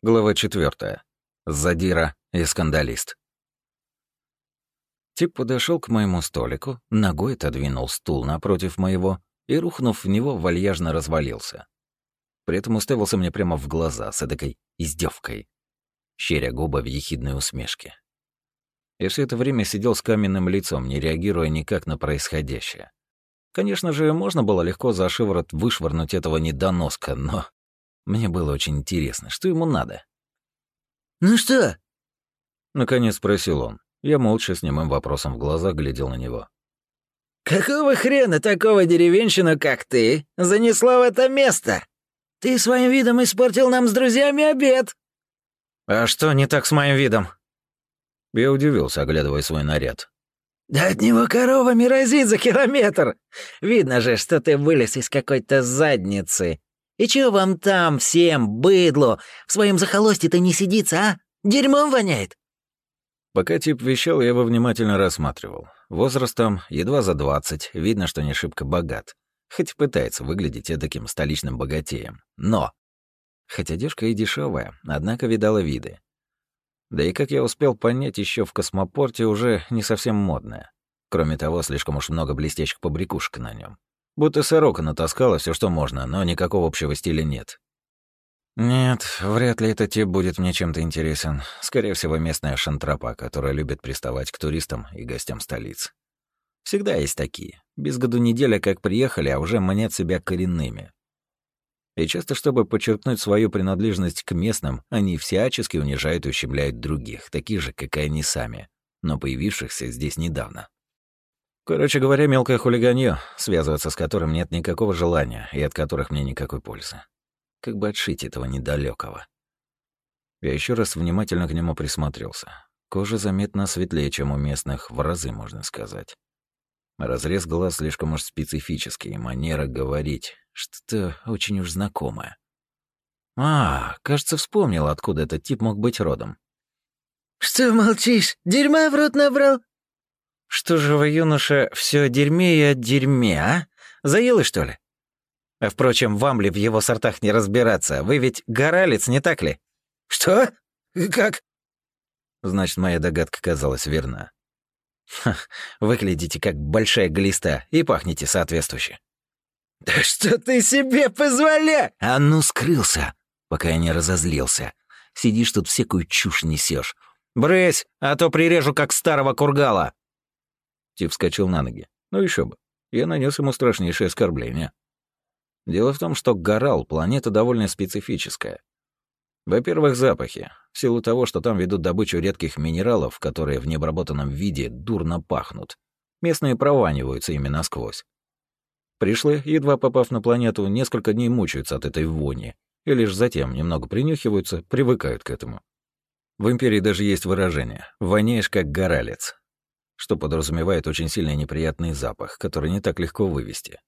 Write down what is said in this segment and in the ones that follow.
Глава 4. Задира и скандалист. Тип подошел к моему столику, ногой отодвинул стул напротив моего и, рухнув в него, вальяжно развалился. При этом уставился мне прямо в глаза с эдакой издевкой, щеря губы в ехидной усмешке. И все это время сидел с каменным лицом, не реагируя никак на происходящее. Конечно же, можно было легко за шиворот вышвырнуть этого недоноска, но мне было очень интересно, что ему надо. «Ну что?» Наконец спросил он. Я молча с немым вопросом в глаза глядел на него. «Какого хрена такого деревенщина, как ты, занесла в это место? Ты своим видом испортил нам с друзьями обед!» «А что не так с моим видом?» Я удивился, оглядывая свой наряд. «Да от него коровами разит за километр! Видно же, что ты вылез из какой-то задницы. И чё вам там всем, быдло, в своем захолостье-то не сидится, а? Дерьмом воняет!» Пока тип вещал, я его внимательно рассматривал. Возрастом едва за двадцать, видно, что не шибко богат. Хоть пытается выглядеть таким столичным богатеем. Но! Хоть одежка и дешевая, однако видала виды. Да и, как я успел понять, еще в космопорте уже не совсем модная. Кроме того, слишком уж много блестящих побрякушек на нем. Будто сорока натаскала все, что можно, но никакого общего стиля нет. Нет, вряд ли этот тип будет мне чем-то интересен. Скорее всего, местная шантрапа, которая любит приставать к туристам и гостям столиц. Всегда есть такие. Без году неделя как приехали, а уже манят себя коренными. И часто, чтобы подчеркнуть свою принадлежность к местным, они всячески унижают и ущемляют других, таких же, как и они сами, но появившихся здесь недавно. Короче говоря, мелкое хулиганье, связываться с которым нет никакого желания и от которых мне никакой пользы. Как бы отшить этого недалекого. Я еще раз внимательно к нему присмотрелся. Кожа заметно светлее, чем у местных, в разы, можно сказать. Разрез глаз слишком уж специфический, манера говорить, что-то очень уж знакомое. А, кажется, вспомнил, откуда этот тип мог быть родом. «Что молчишь? Дерьма в рот набрал?» Что же вы, юноша, все дерьме и о дерьме, а? Заелы, что ли? А впрочем, вам ли в его сортах не разбираться? Вы ведь горалец, не так ли? Что? Как? Значит, моя догадка казалась верна. Ха, выглядите как большая глиста и пахнете соответствующе. Да что ты себе позволя? А ну скрылся, пока я не разозлился. Сидишь тут всякую чушь несешь. Брысь, а то прирежу как старого кургала. Тип вскочил на ноги. Ну еще бы. Я нанес ему страшнейшее оскорбление. Дело в том, что Горал — планета довольно специфическая. Во-первых, запахи. В силу того, что там ведут добычу редких минералов, которые в необработанном виде дурно пахнут. Местные прованиваются ими насквозь. Пришлые, едва попав на планету, несколько дней мучаются от этой вони, и лишь затем немного принюхиваются, привыкают к этому. В Империи даже есть выражение «воняешь как горалец», что подразумевает очень сильный неприятный запах, который не так легко вывести.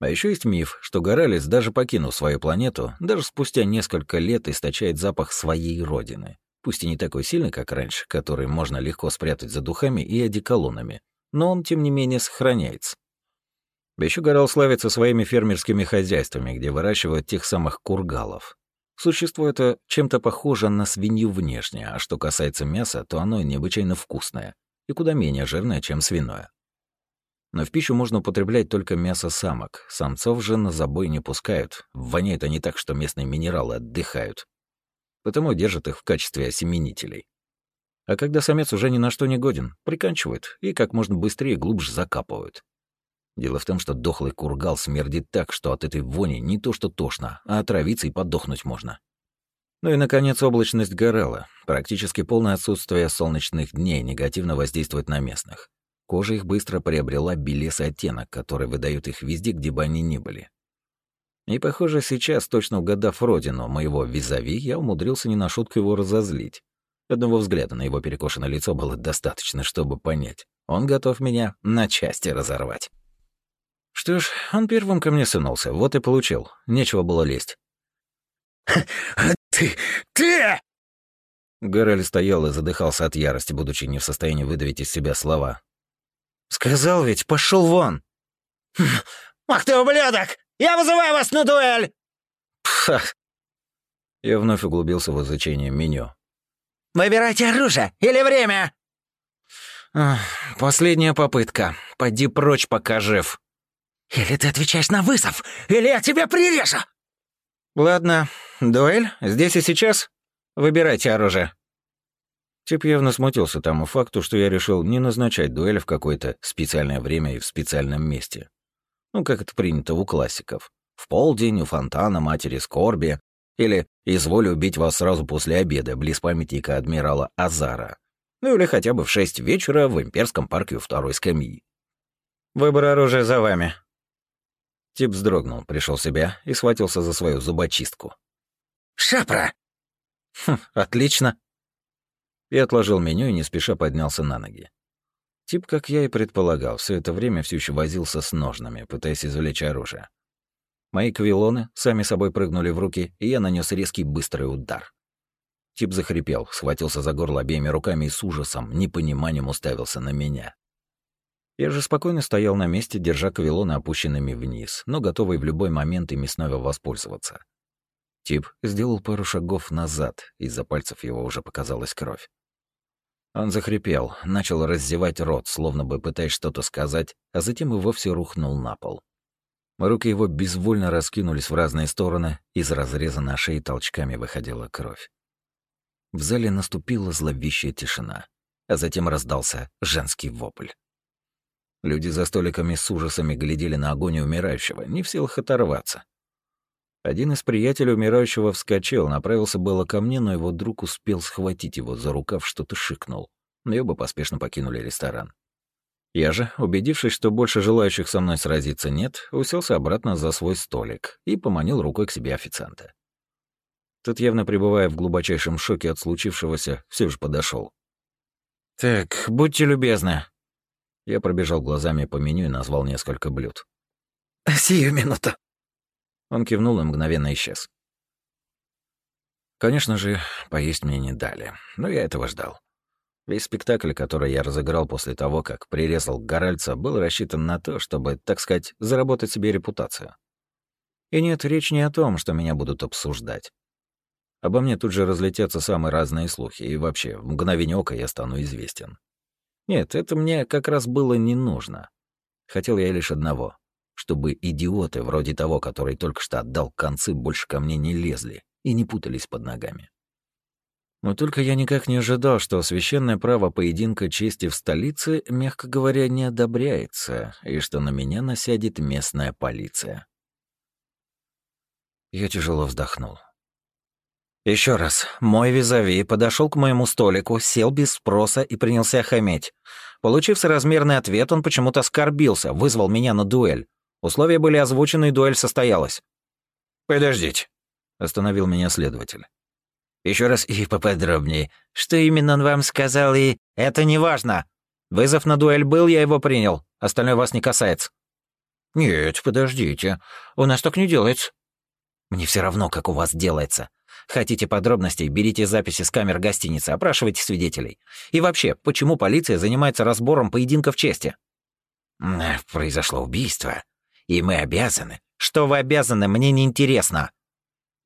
А еще есть миф, что Горалис, даже покинув свою планету, даже спустя несколько лет источает запах своей родины. Пусть и не такой сильный, как раньше, который можно легко спрятать за духами и одеколонами, но он, тем не менее, сохраняется. Еще Горал славится своими фермерскими хозяйствами, где выращивают тех самых кургалов. Существо это чем-то похоже на свинью внешне, а что касается мяса, то оно необычайно вкусное и куда менее жирное, чем свиное. Но в пищу можно употреблять только мясо самок, самцов же на забой не пускают, воняет они так, что местные минералы отдыхают. Потому держат их в качестве осеменителей. А когда самец уже ни на что не годен, приканчивают и как можно быстрее глубже закапывают. Дело в том, что дохлый кургал смердит так, что от этой вони не то что тошно, а отравиться и подохнуть можно. Ну и, наконец, облачность горела. Практически полное отсутствие солнечных дней негативно воздействует на местных. Кожа их быстро приобрела белесый оттенок, который выдает их везде, где бы они ни были. И, похоже, сейчас, точно угадав родину моего визави, я умудрился не на шутку его разозлить. Одного взгляда на его перекошенное лицо было достаточно, чтобы понять. Он готов меня на части разорвать. Что ж, он первым ко мне сунулся, вот и получил. Нечего было лезть. «Ты... ты...» Горель стоял и задыхался от ярости, будучи не в состоянии выдавить из себя слова. «Сказал ведь, пошел вон!» «Ах ты, ублюдок! Я вызываю вас на дуэль!» Пф. Я вновь углубился в изучение меню. «Выбирайте оружие или время!» «Последняя попытка. Поди прочь, пока жив». «Или ты отвечаешь на вызов, или я тебя прирежу!» «Ладно, дуэль, здесь и сейчас. Выбирайте оружие». Тип явно смутился тому факту, что я решил не назначать дуэль в какое-то специальное время и в специальном месте. Ну, как это принято у классиков. В полдень у фонтана Матери Скорби или «Изволю убить вас сразу после обеда» близ памятника адмирала Азара. Ну или хотя бы в шесть вечера в имперском парке у второй скамьи. «Выбор оружия за вами». Тип вздрогнул, пришел в себя и схватился за свою зубочистку. «Шапра!» «Хм, отлично». Я отложил меню и не спеша поднялся на ноги. Тип, как я и предполагал, все это время все еще возился с ножнами, пытаясь извлечь оружие. Мои квилоны сами собой прыгнули в руки, и я нанес резкий быстрый удар. Тип захрипел, схватился за горло обеими руками и с ужасом, непониманием уставился на меня. Я же спокойно стоял на месте, держа кавилоны опущенными вниз, но готовый в любой момент ими снова воспользоваться. Тип сделал пару шагов назад, из-за пальцев его уже показалась кровь. Он захрипел, начал раздевать рот, словно бы пытаясь что-то сказать, а затем и вовсе рухнул на пол. Руки его безвольно раскинулись в разные стороны, из разреза на шее толчками выходила кровь. В зале наступила зловещая тишина, а затем раздался женский вопль. Люди за столиками с ужасами глядели на огонь умирающего, не в силах оторваться. Один из приятелей умирающего вскочил, направился было ко мне, но его друг успел схватить его за рукав, что-то шикнул. И оба поспешно покинули ресторан. Я же, убедившись, что больше желающих со мной сразиться нет, уселся обратно за свой столик и поманил рукой к себе официанта. Тот, явно пребывая в глубочайшем шоке от случившегося, все же подошел. «Так, будьте любезны». Я пробежал глазами по меню и назвал несколько блюд. «Сию минуту». Он кивнул и мгновенно исчез. Конечно же, поесть мне не дали, но я этого ждал. Весь спектакль, который я разыграл после того, как прирезал Горальца, был рассчитан на то, чтобы, так сказать, заработать себе репутацию. И нет, речь не о том, что меня будут обсуждать. Обо мне тут же разлетятся самые разные слухи, и вообще, в мгновение ока я стану известен. Нет, это мне как раз было не нужно. Хотел я лишь одного — чтобы идиоты, вроде того, который только что отдал концы, больше ко мне не лезли и не путались под ногами. Но только я никак не ожидал, что священное право поединка чести в столице, мягко говоря, не одобряется, и что на меня насядет местная полиция. Я тяжело вздохнул. Еще раз, мой визави подошел к моему столику, сел без спроса и принялся хаметь. Получив соразмерный ответ, он почему-то оскорбился, вызвал меня на дуэль. Условия были озвучены, и дуэль состоялась. «Подождите», — остановил меня следователь. Еще раз и поподробнее. Что именно он вам сказал, и... Это не важно. Вызов на дуэль был, я его принял. Остальное вас не касается». «Нет, подождите. У нас так не делается». «Мне все равно, как у вас делается. Хотите подробностей, берите записи с камер гостиницы, опрашивайте свидетелей. И вообще, почему полиция занимается разбором поединков чести? Произошло убийство, и мы обязаны. Что вы обязаны, мне не интересно.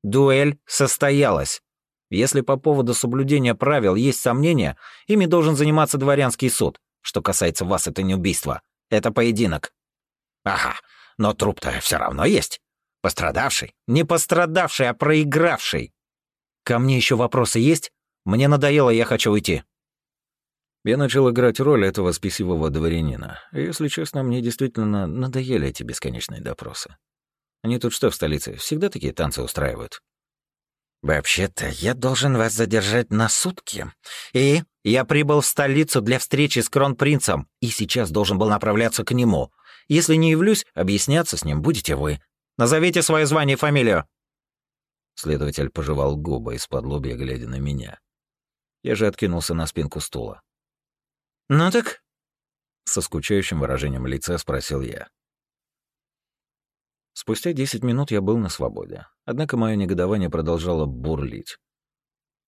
Дуэль состоялась. Если по поводу соблюдения правил есть сомнения, ими должен заниматься дворянский суд. Что касается вас, это не убийство. Это поединок. Ага, но труп-то все равно есть. Пострадавший. Не пострадавший, а проигравший. Ко мне еще вопросы есть? Мне надоело, я хочу уйти. Я начал играть роль этого спесивого дворянина. И, если честно, мне действительно надоели эти бесконечные допросы. Они тут что в столице, всегда такие танцы устраивают? «Вообще-то я должен вас задержать на сутки. И я прибыл в столицу для встречи с кронпринцем, и сейчас должен был направляться к нему. Если не явлюсь, объясняться с ним будете вы. Назовите свое звание и фамилию». Следователь пожевал губы из-под лобья, глядя на меня. Я же откинулся на спинку стула. «Ну так?» Со скучающим выражением лица спросил я. Спустя десять минут я был на свободе. Однако мое негодование продолжало бурлить.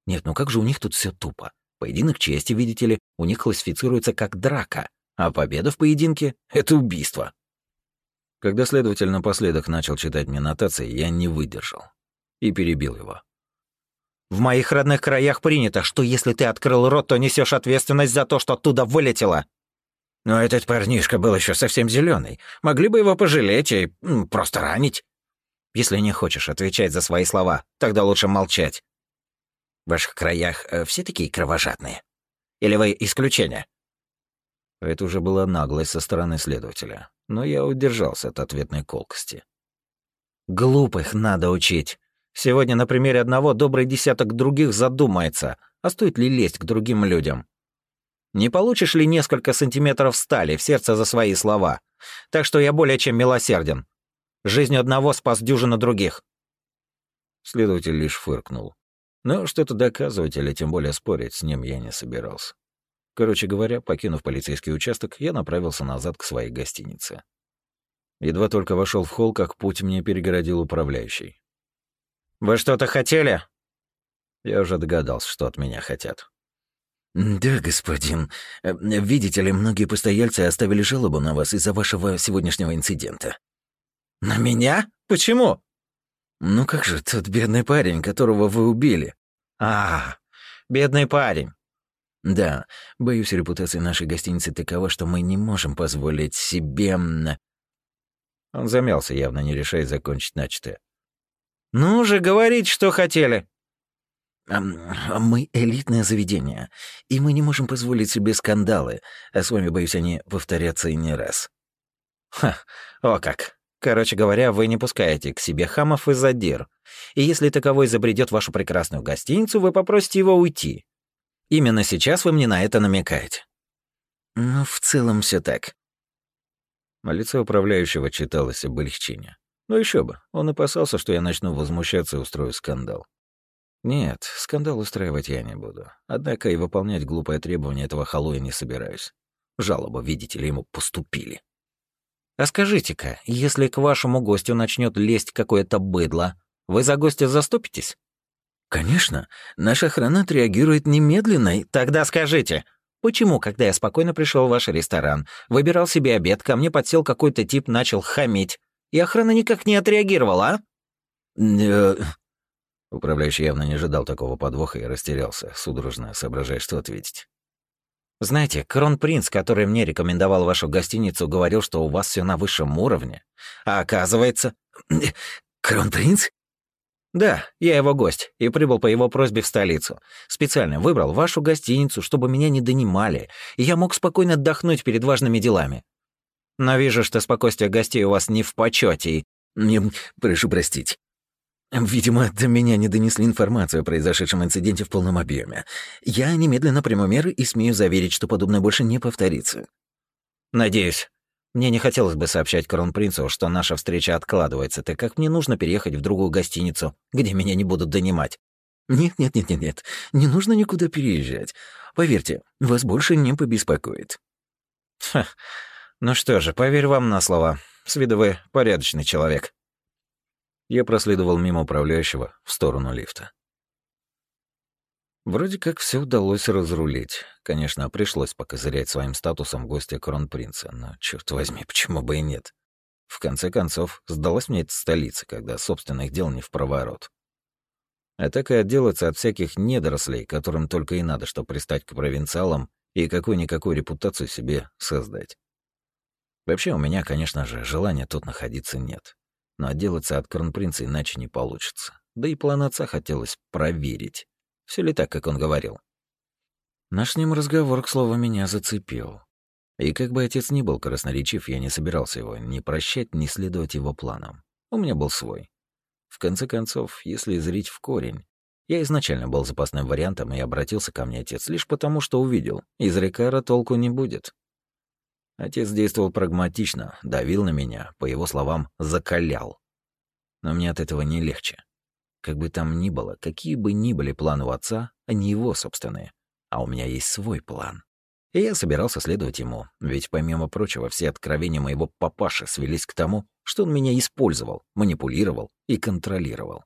Нет, ну как же у них тут все тупо? Поединок чести, видите ли, у них классифицируется как драка, а победа в поединке — это убийство. Когда следователь напоследок начал читать мне нотации, я не выдержал и перебил его. В моих родных краях принято, что если ты открыл рот, то несешь ответственность за то, что оттуда вылетело. Но этот парнишка был еще совсем зеленый. Могли бы его пожалеть и просто ранить. Если не хочешь отвечать за свои слова, тогда лучше молчать. В ваших краях э, все такие кровожадные? Или вы исключение? Это уже была наглость со стороны следователя, но я удержался от ответной колкости. Глупых надо учить. Сегодня на примере одного добрый десяток других задумается, а стоит ли лезть к другим людям. Не получишь ли несколько сантиметров стали в сердце за свои слова? Так что я более чем милосерден. Жизнь одного спас дюжину других. Следователь лишь фыркнул. Но что-то доказывать или тем более спорить с ним я не собирался. Короче говоря, покинув полицейский участок, я направился назад к своей гостинице. Едва только вошел в холл, как путь мне перегородил управляющий. «Вы что-то хотели?» Я уже догадался, что от меня хотят. «Да, господин. Э, видите ли, многие постояльцы оставили жалобу на вас из-за вашего сегодняшнего инцидента». «На меня? Почему?» «Ну как же, тот бедный парень, которого вы убили». «А, бедный парень». «Да, боюсь, репутация нашей гостиницы такова, что мы не можем позволить себе...» Он замялся, явно не решая закончить начатое. «Ну же, говорить, что хотели!» «Мы элитное заведение, и мы не можем позволить себе скандалы, а с вами, боюсь, они повторятся и не раз». «Ха, о как! Короче говоря, вы не пускаете к себе хамов и задир. И если таковой забредет вашу прекрасную гостиницу, вы попросите его уйти. Именно сейчас вы мне на это намекаете». «Ну, в целом все так». На лице управляющего читалось облегчение. Ну еще бы, он опасался, что я начну возмущаться и устрою скандал. Нет, скандал устраивать я не буду. Однако и выполнять глупое требование этого халуя не собираюсь. Жалобу, видите ли, ему поступили. А скажите-ка, если к вашему гостю начнет лезть какое-то быдло, вы за гостя заступитесь? Конечно, наша охрана отреагирует немедленно. Тогда скажите, почему, когда я спокойно пришел в ваш ресторан, выбирал себе обед, ко мне подсел какой-то тип, начал хамить, и охрана никак не отреагировала, а? Э, Управляющий явно не ожидал такого подвоха и растерялся, судорожно соображая, что ответить. Знаете, кронпринц, который мне рекомендовал вашу гостиницу, говорил, что у вас все на высшем уровне. А оказывается... Кронпринц? Да, я его гость и прибыл по его просьбе в столицу. Специально выбрал вашу гостиницу, чтобы меня не донимали, и я мог спокойно отдохнуть перед важными делами. Но вижу, что спокойствие гостей у вас не в почете и... Прошу простить. Видимо, до меня не донесли информацию о произошедшем инциденте в полном объеме. Я немедленно приму меры и смею заверить, что подобное больше не повторится. Надеюсь. Мне не хотелось бы сообщать кронпринцу, что наша встреча откладывается, так как мне нужно переехать в другую гостиницу, где меня не будут донимать. Нет, нет, нет, нет, нет. Не нужно никуда переезжать. Поверьте, вас больше не побеспокоит. Ха. Ну что же, поверь вам на слово. С виду вы порядочный человек. Я проследовал мимо управляющего в сторону лифта. Вроде как все удалось разрулить. Конечно, пришлось покозырять своим статусом гостя кронпринца, но, черт возьми, почему бы и нет? В конце концов, сдалась мне эта столица, когда собственных дел не в проворот. А так и отделаться от всяких недорослей, которым только и надо, чтобы пристать к провинциалам и какую-никакую репутацию себе создать. Вообще у меня, конечно же, желания тут находиться нет. Но отделаться от кронпринца иначе не получится. Да и план отца хотелось проверить. Все ли так, как он говорил? Наш с ним разговор, к слову, меня зацепил. И как бы отец ни был красноречив, я не собирался его ни прощать, ни следовать его планам. У меня был свой. В конце концов, если зрить в корень, я изначально был запасным вариантом и обратился ко мне отец лишь потому, что увидел. Из Рикара толку не будет. Отец действовал прагматично, давил на меня, по его словам, закалял. Но мне от этого не легче. Как бы там ни было, какие бы ни были планы у отца, они его собственные. А у меня есть свой план. И я собирался следовать ему, ведь, помимо прочего, все откровения моего папаши свелись к тому, что он меня использовал, манипулировал и контролировал.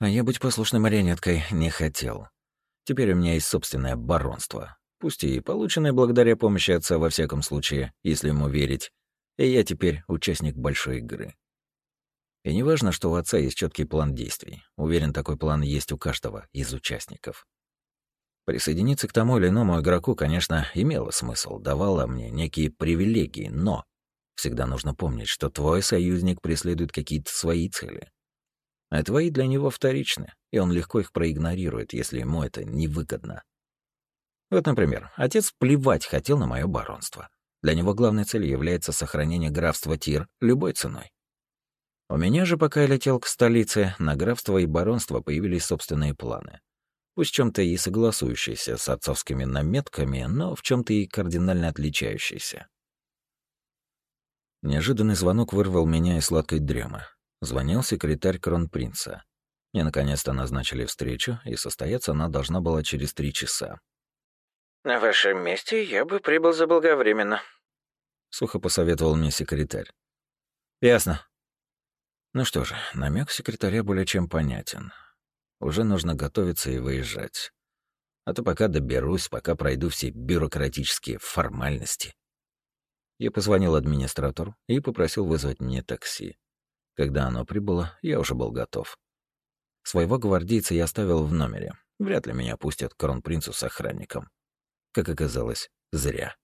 А я быть послушной марионеткой не хотел. Теперь у меня есть собственное баронство, пусть и полученное благодаря помощи отца во всяком случае, если ему верить. И я теперь участник большой игры. И неважно, что у отца есть четкий план действий. Уверен, такой план есть у каждого из участников. Присоединиться к тому или иному игроку, конечно, имело смысл, давало мне некие привилегии, но всегда нужно помнить, что твой союзник преследует какие-то свои цели. А твои для него вторичны, и он легко их проигнорирует, если ему это невыгодно. Вот, например, отец плевать хотел на мое баронство. Для него главной целью является сохранение графства Тир любой ценой. У меня же, пока я летел к столице, на графство и баронство появились собственные планы пусть чем-то и согласующийся с отцовскими наметками, но в чем-то и кардинально отличающийся. Неожиданный звонок вырвал меня из сладкой дремы. Звонил секретарь кронпринца. Мне наконец-то назначили встречу, и состояться она должна была через три часа. «На вашем месте я бы прибыл заблаговременно», — сухо посоветовал мне секретарь. «Ясно». Ну что же, намек секретаря более чем понятен. Уже нужно готовиться и выезжать. А то пока доберусь, пока пройду все бюрократические формальности. Я позвонил администратору и попросил вызвать мне такси. Когда оно прибыло, я уже был готов. Своего гвардейца я оставил в номере. Вряд ли меня пустят к кронпринцу с охранником. Как оказалось, зря.